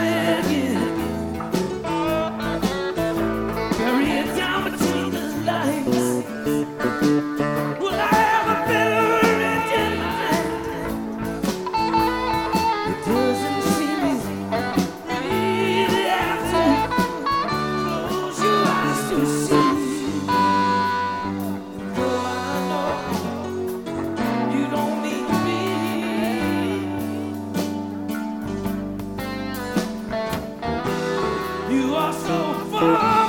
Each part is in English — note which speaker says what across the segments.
Speaker 1: with. so far.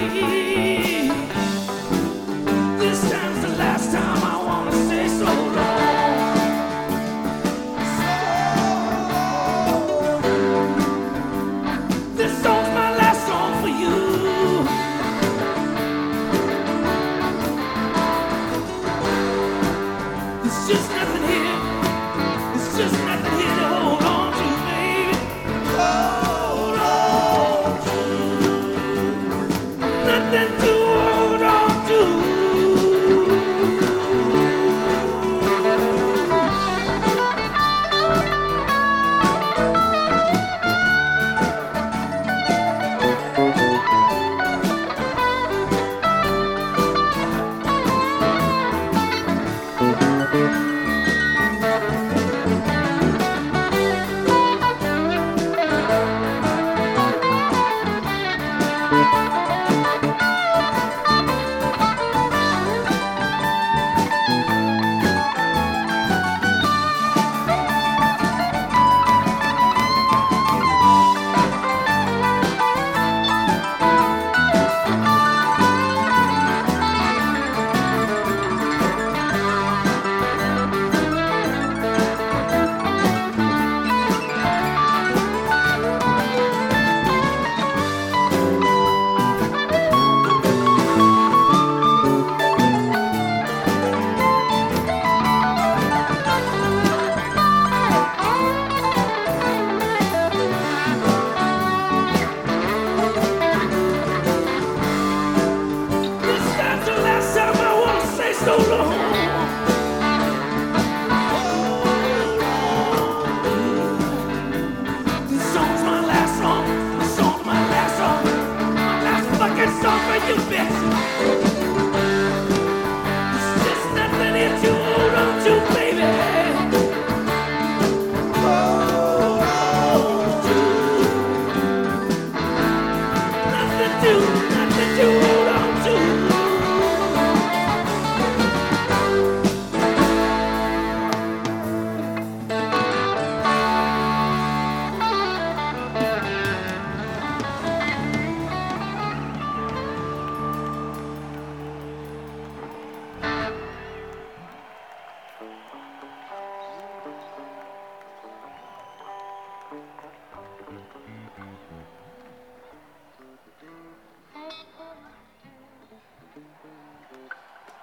Speaker 1: You.